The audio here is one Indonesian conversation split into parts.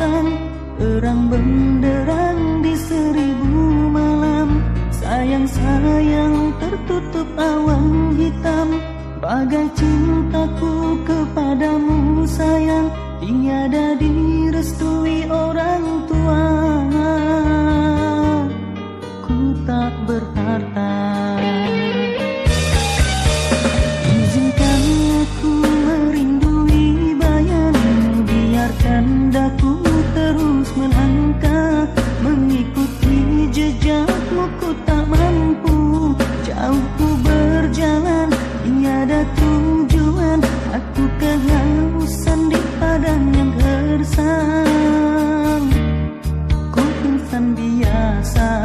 bintang Terang benderang di seribu malam. Sayang-sayang tertutup awan hitam. Bagai cintaku kepadamu sayang. Tiada direstui orang sang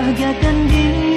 bahagiakan diri